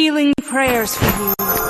healing prayers for you.